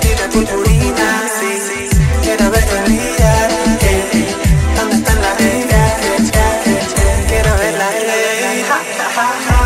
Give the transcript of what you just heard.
Tira tu purina, sí, quiero verte brillar. ¿Dónde están las reglas? Quiero ver la verla.